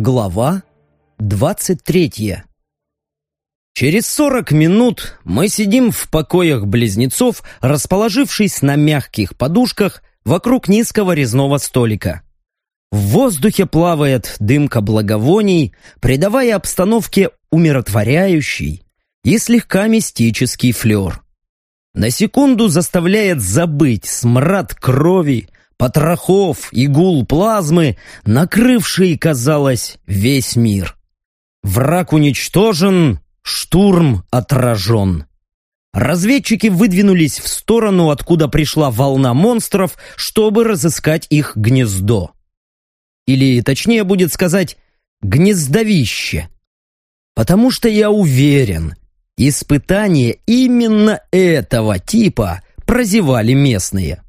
Глава 23 Через 40 минут мы сидим в покоях близнецов, расположившись на мягких подушках вокруг низкого резного столика. В воздухе плавает дымка благовоний, придавая обстановке умиротворяющий и слегка мистический флер. На секунду заставляет забыть смрад крови, потрохов и гул плазмы, накрывший, казалось, весь мир. Враг уничтожен, штурм отражен. Разведчики выдвинулись в сторону, откуда пришла волна монстров, чтобы разыскать их гнездо. Или, точнее будет сказать, гнездовище. Потому что я уверен, испытания именно этого типа прозевали местные.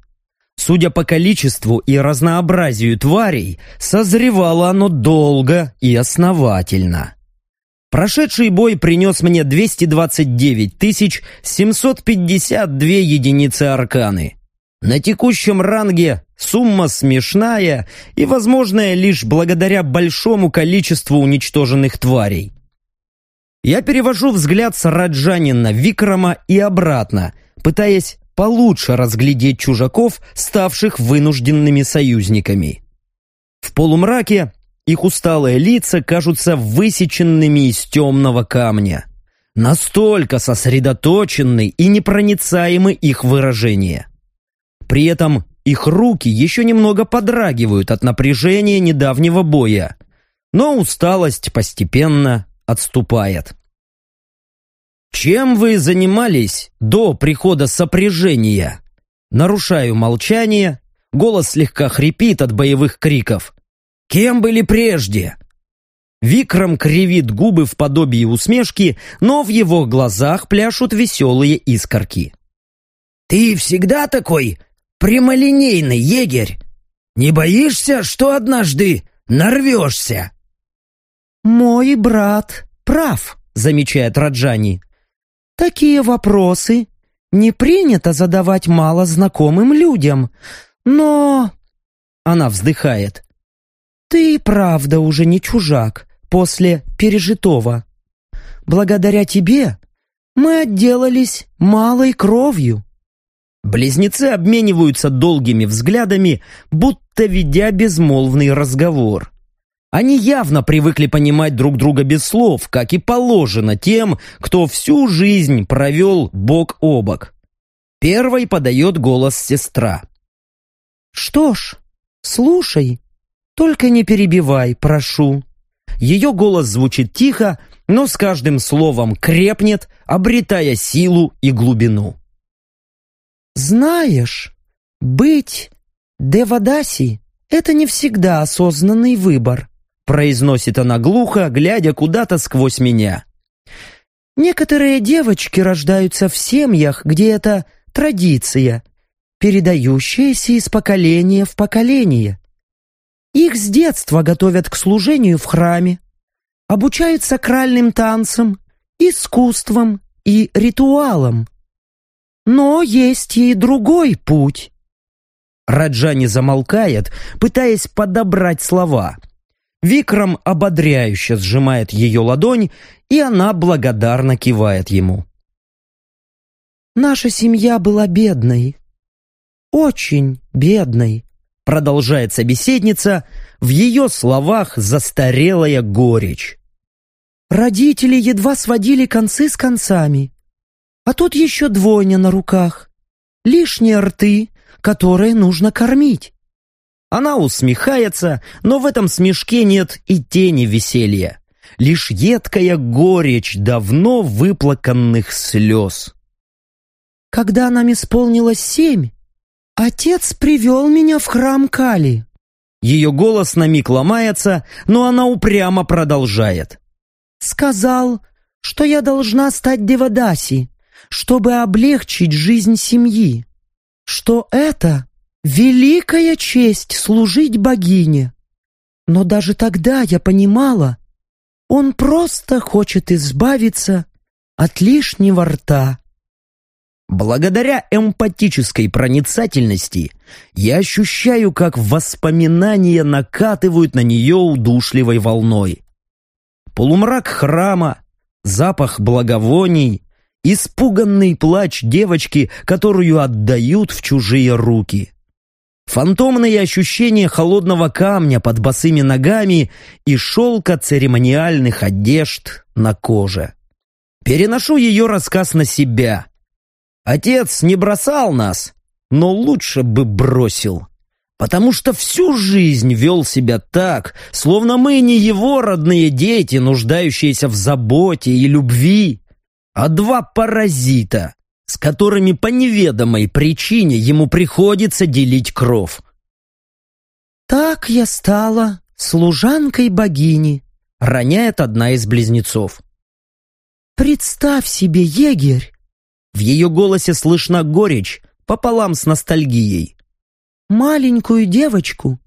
Судя по количеству и разнообразию тварей, созревало оно долго и основательно. Прошедший бой принес мне 229 752 единицы арканы. На текущем ранге сумма смешная и возможная лишь благодаря большому количеству уничтоженных тварей. Я перевожу взгляд с Раджанина Викрама и обратно, пытаясь получше разглядеть чужаков, ставших вынужденными союзниками. В полумраке их усталые лица кажутся высеченными из темного камня. Настолько сосредоточены и непроницаемы их выражения. При этом их руки еще немного подрагивают от напряжения недавнего боя, но усталость постепенно отступает. «Чем вы занимались до прихода сопряжения?» Нарушаю молчание, голос слегка хрипит от боевых криков. «Кем были прежде?» Викрам кривит губы в подобии усмешки, но в его глазах пляшут веселые искорки. «Ты всегда такой прямолинейный егерь? Не боишься, что однажды нарвешься?» «Мой брат прав», — замечает Раджани. Такие вопросы не принято задавать мало знакомым людям, но...» Она вздыхает. «Ты правда уже не чужак после пережитого. Благодаря тебе мы отделались малой кровью». Близнецы обмениваются долгими взглядами, будто ведя безмолвный разговор. Они явно привыкли понимать друг друга без слов, как и положено тем, кто всю жизнь провел бок о бок. Первой подает голос сестра. «Что ж, слушай, только не перебивай, прошу». Ее голос звучит тихо, но с каждым словом крепнет, обретая силу и глубину. «Знаешь, быть Девадаси — это не всегда осознанный выбор произносит она глухо, глядя куда-то сквозь меня. Некоторые девочки рождаются в семьях, где это традиция, передающаяся из поколения в поколение. Их с детства готовят к служению в храме, обучают сакральным танцам, искусствам и ритуалам. Но есть и другой путь. Раджани замолкает, пытаясь подобрать слова – Викрам ободряюще сжимает ее ладонь, и она благодарно кивает ему. «Наша семья была бедной. Очень бедной», продолжает собеседница, в ее словах застарелая горечь. «Родители едва сводили концы с концами. А тут еще двойня на руках. Лишние рты, которые нужно кормить. Она усмехается, но в этом смешке нет и тени веселья. Лишь едкая горечь давно выплаканных слез. «Когда нам исполнилось семь, отец привел меня в храм Кали». Ее голос на миг ломается, но она упрямо продолжает. «Сказал, что я должна стать Девадаси, чтобы облегчить жизнь семьи, что это Великая честь служить богине. Но даже тогда я понимала, он просто хочет избавиться от лишнего рта. Благодаря эмпатической проницательности я ощущаю, как воспоминания накатывают на нее удушливой волной. Полумрак храма, запах благовоний, испуганный плач девочки, которую отдают в чужие руки. Фантомные ощущения холодного камня под босыми ногами и шелка церемониальных одежд на коже. Переношу ее рассказ на себя. Отец не бросал нас, но лучше бы бросил. Потому что всю жизнь вел себя так, словно мы не его родные дети, нуждающиеся в заботе и любви, а два паразита, с которыми по неведомой причине ему приходится делить кров. «Так я стала служанкой богини», — роняет одна из близнецов. «Представь себе, егерь!» В ее голосе слышна горечь пополам с ностальгией. «Маленькую девочку,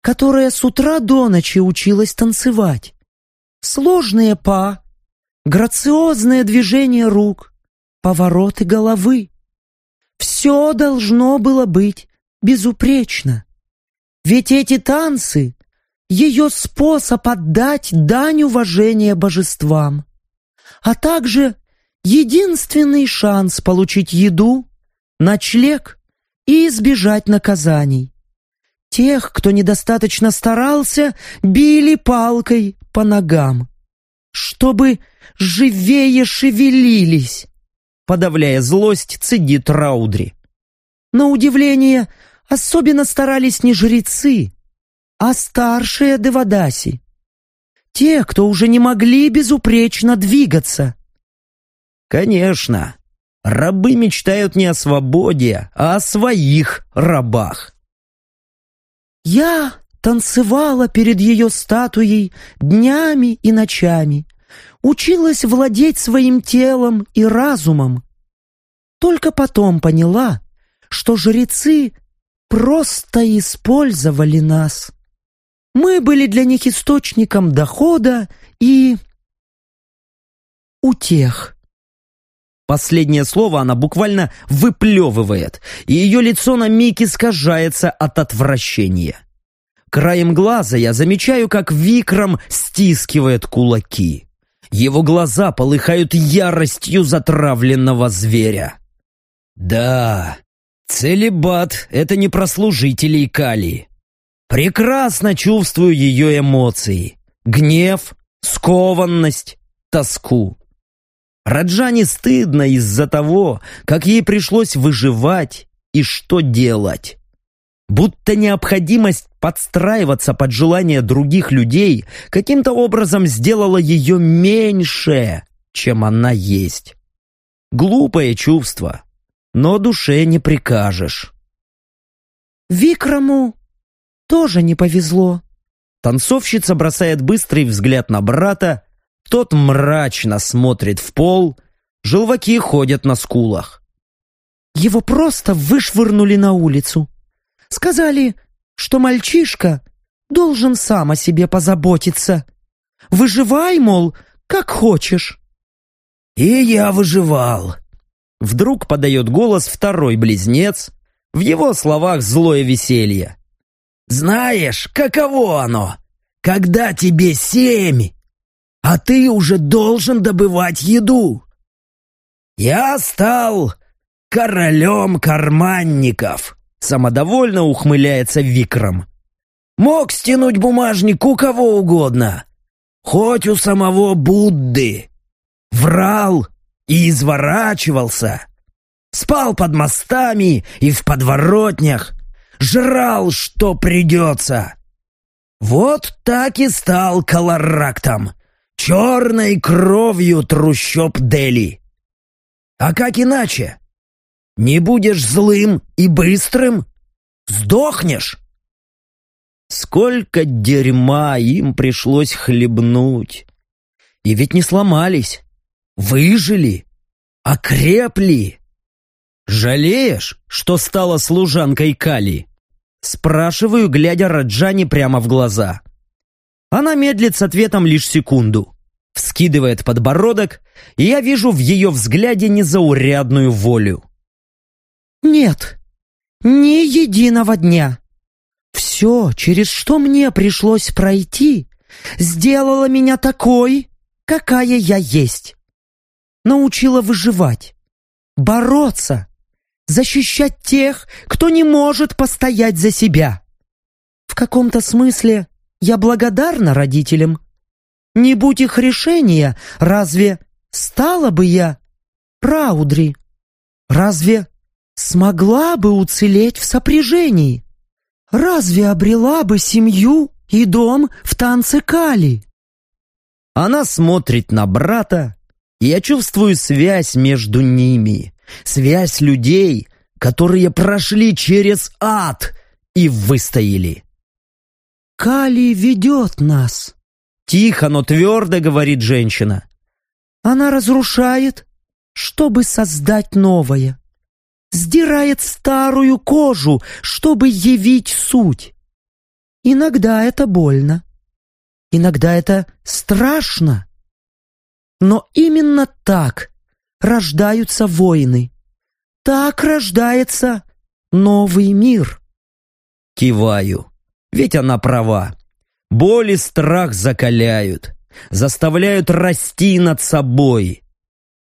которая с утра до ночи училась танцевать. Сложные па, грациозное движение рук, повороты головы. Все должно было быть безупречно. Ведь эти танцы — ее способ отдать дань уважения божествам, а также единственный шанс получить еду, ночлег и избежать наказаний. Тех, кто недостаточно старался, били палкой по ногам, чтобы живее шевелились, подавляя злость, цедит Раудри. На удивление, особенно старались не жрецы, а старшие Девадаси. Те, кто уже не могли безупречно двигаться. Конечно, рабы мечтают не о свободе, а о своих рабах. Я танцевала перед ее статуей днями и ночами, училась владеть своим телом и разумом. Только потом поняла, что жрецы просто использовали нас. Мы были для них источником дохода и... утех. Последнее слово она буквально выплевывает, и ее лицо на миг искажается от отвращения. Краем глаза я замечаю, как Викрам стискивает кулаки. Его глаза полыхают яростью затравленного зверя. Да, целебат — это не про служителей Кали. Прекрасно чувствую ее эмоции. Гнев, скованность, тоску. Раджане стыдно из-за того, как ей пришлось выживать и что делать. Будто необходимость подстраиваться под желания других людей каким-то образом сделала ее меньше, чем она есть. Глупое чувство, но душе не прикажешь. Викраму тоже не повезло. Танцовщица бросает быстрый взгляд на брата, тот мрачно смотрит в пол, желваки ходят на скулах. Его просто вышвырнули на улицу. Сказали, что мальчишка должен сам о себе позаботиться. Выживай, мол, как хочешь. И я выживал. Вдруг подает голос второй близнец, в его словах злое веселье. Знаешь, каково оно, когда тебе семь, а ты уже должен добывать еду. Я стал королем карманников. Самодовольно ухмыляется Викром. Мог стянуть бумажник у кого угодно. Хоть у самого Будды. Врал и изворачивался. Спал под мостами и в подворотнях. Жрал, что придется. Вот так и стал колорактом. Черной кровью трущоб Дели. А как иначе? Не будешь злым и быстрым? Сдохнешь!» Сколько дерьма им пришлось хлебнуть. И ведь не сломались. Выжили. Окрепли. «Жалеешь, что стала служанкой Кали?» Спрашиваю, глядя Раджани прямо в глаза. Она медлит с ответом лишь секунду. Вскидывает подбородок, и я вижу в ее взгляде незаурядную волю. Нет, ни единого дня. Все, через что мне пришлось пройти, сделало меня такой, какая я есть. Научила выживать, бороться, защищать тех, кто не может постоять за себя. В каком-то смысле я благодарна родителям. Не будь их решения, разве стала бы я Раудри? Разве смогла бы уцелеть в сопряжении? Разве обрела бы семью и дом в танце Кали? Она смотрит на брата, и я чувствую связь между ними, связь людей, которые прошли через ад и выстояли. «Кали ведет нас», — тихо, но твердо говорит женщина. «Она разрушает, чтобы создать новое, сдирает старую кожу, чтобы явить суть. Иногда это больно, иногда это страшно. Но именно так рождаются войны. Так рождается новый мир. Киваю. Ведь она права. Боль и страх закаляют, заставляют расти над собой.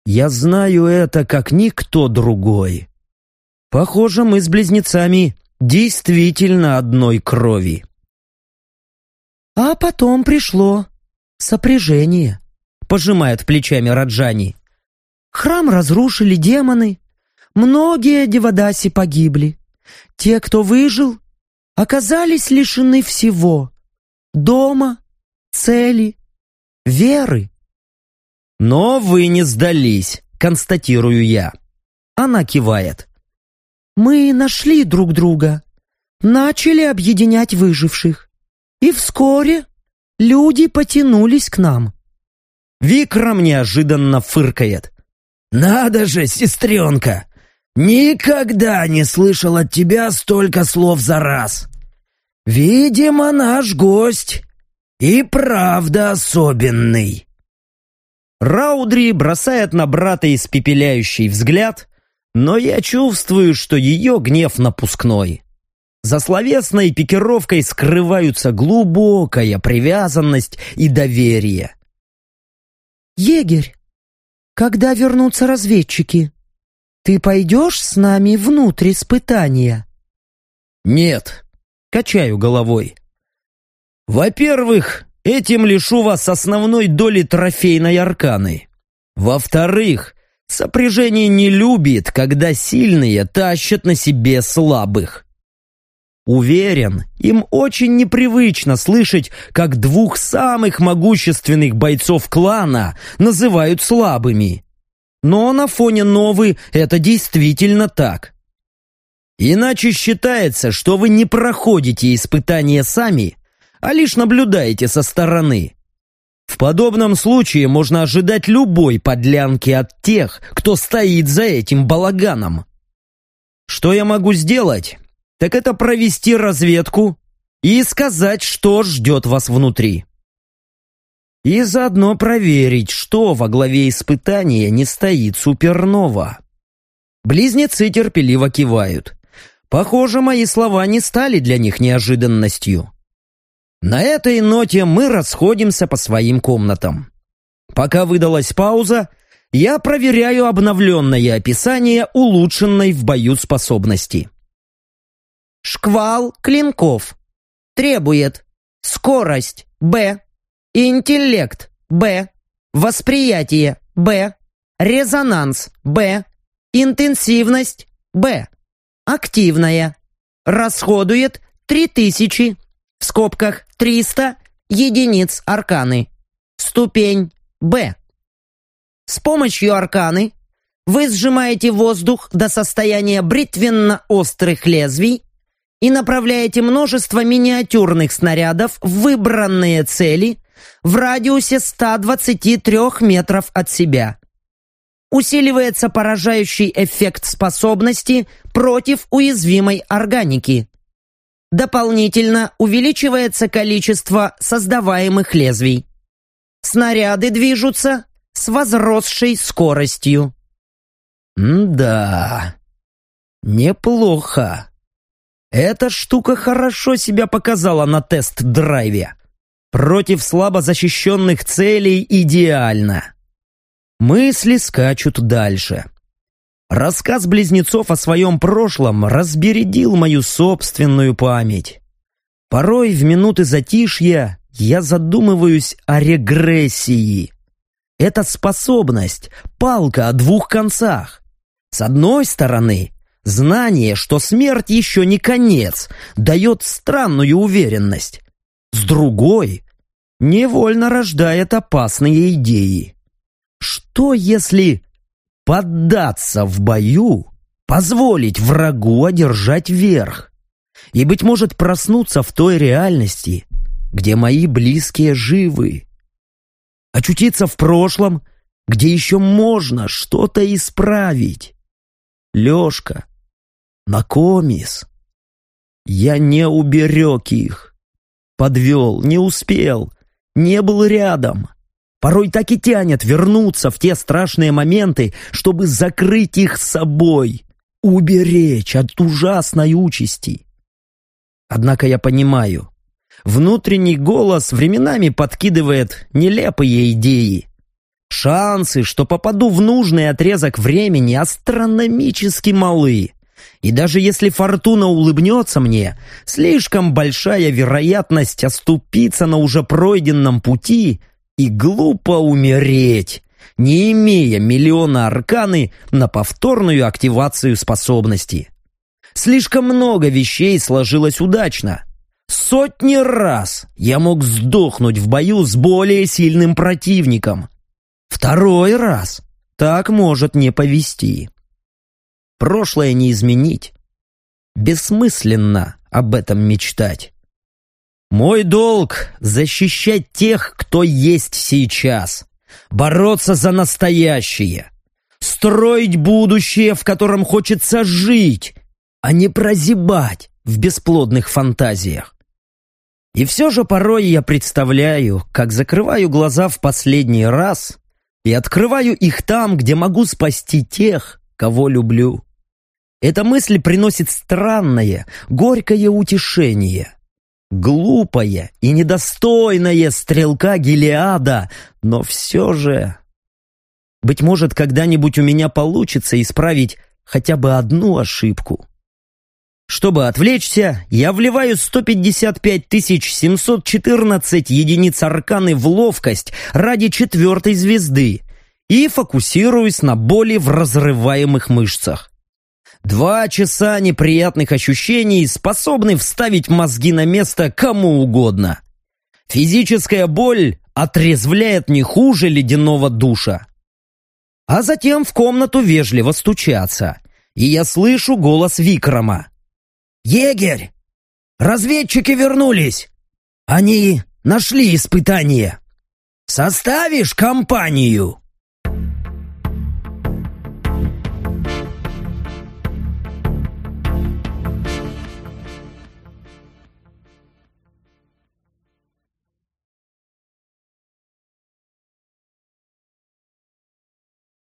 Я знаю это, как никто другой. Похоже, мы с близнецами действительно одной крови. А потом пришло сопряжение, пожимает плечами Раджани. Храм разрушили демоны, многие девадаси погибли. Те, кто выжил, оказались лишены всего — дома, цели, веры. «Но вы не сдались», — констатирую я. Она кивает. «Мы нашли друг друга, начали объединять выживших, и вскоре люди потянулись к нам». Викрам неожиданно фыркает. «Надо же, сестренка! Никогда не слышал от тебя столько слов за раз. Видимо, наш гость и правда особенный. Раудри бросает на брата испепеляющий взгляд, но я чувствую, что ее гнев напускной. За словесной пикировкой скрываются глубокая привязанность и доверие. «Егерь, когда вернутся разведчики?» Ты пойдешь с нами внутрь испытания? Нет, качаю головой. Во-первых, этим лишу вас основной доли трофейной арканы. Во-вторых, сопряжение не любит, когда сильные тащат на себе слабых. Уверен, им очень непривычно слышать, как двух самых могущественных бойцов клана называют слабыми. Но на фоне Новы это действительно так. Иначе считается, что вы не проходите испытания сами, а лишь наблюдаете со стороны. В подобном случае можно ожидать любой подлянки от тех, кто стоит за этим балаганом. Что я могу сделать? Так это провести разведку и сказать, что ждет вас внутри и заодно проверить, что во главе испытания не стоит супернова. Близнецы терпеливо кивают. Похоже, мои слова не стали для них неожиданностью. На этой ноте мы расходимся по своим комнатам. Пока выдалась пауза, я проверяю обновленное описание улучшенной в бою способности. Шквал клинков. Требует скорость Б Интеллект – Б. Восприятие – Б. Резонанс – Б. Интенсивность – Б. Активная. Расходует 3000, в скобках 300, единиц арканы. Ступень Б. С помощью арканы вы сжимаете воздух до состояния бритвенно-острых лезвий и направляете множество миниатюрных снарядов в выбранные цели в радиусе 123 метров от себя. Усиливается поражающий эффект способности против уязвимой органики. Дополнительно увеличивается количество создаваемых лезвий. Снаряды движутся с возросшей скоростью. М-да. Неплохо. Эта штука хорошо себя показала на тест-драйве. Против слабо защищенных целей идеально. Мысли скачут дальше. Рассказ близнецов о своем прошлом разбередил мою собственную память. Порой в минуты затишья я задумываюсь о регрессии. Это способность, палка о двух концах. С одной стороны, знание, что смерть еще не конец, дает странную уверенность. С другой, невольно рождает опасные идеи. Что если поддаться в бою, позволить врагу одержать верх и, быть может, проснуться в той реальности, где мои близкие живы. Очутиться в прошлом, где еще можно что-то исправить. Лешка, Накомис. Я не уберег их. Подвел, не успел, не был рядом. Порой так и тянет вернуться в те страшные моменты, чтобы закрыть их собой, уберечь от ужасной участи. Однако я понимаю, внутренний голос временами подкидывает нелепые идеи. Шансы, что попаду в нужный отрезок времени, астрономически малы. И даже если фортуна улыбнется мне, слишком большая вероятность оступиться на уже пройденном пути — и глупо умереть, не имея миллиона арканы на повторную активацию способности. Слишком много вещей сложилось удачно. Сотни раз я мог сдохнуть в бою с более сильным противником. Второй раз так может не повести. Прошлое не изменить. Бессмысленно об этом мечтать. Мой долг — защищать тех, кто есть сейчас, бороться за настоящее, строить будущее, в котором хочется жить, а не прозябать в бесплодных фантазиях. И все же порой я представляю, как закрываю глаза в последний раз и открываю их там, где могу спасти тех, кого люблю. Эта мысль приносит странное, горькое утешение. Глупая и недостойная стрелка Гелиада, но все же... Быть может, когда-нибудь у меня получится исправить хотя бы одну ошибку. Чтобы отвлечься, я вливаю 155 714 единиц арканы в ловкость ради четвертой звезды и фокусируюсь на боли в разрываемых мышцах. Два часа неприятных ощущений способны вставить мозги на место кому угодно. Физическая боль отрезвляет не хуже ледяного душа. А затем в комнату вежливо стучатся, и я слышу голос Викрама. «Егерь! Разведчики вернулись! Они нашли испытание! Составишь компанию?»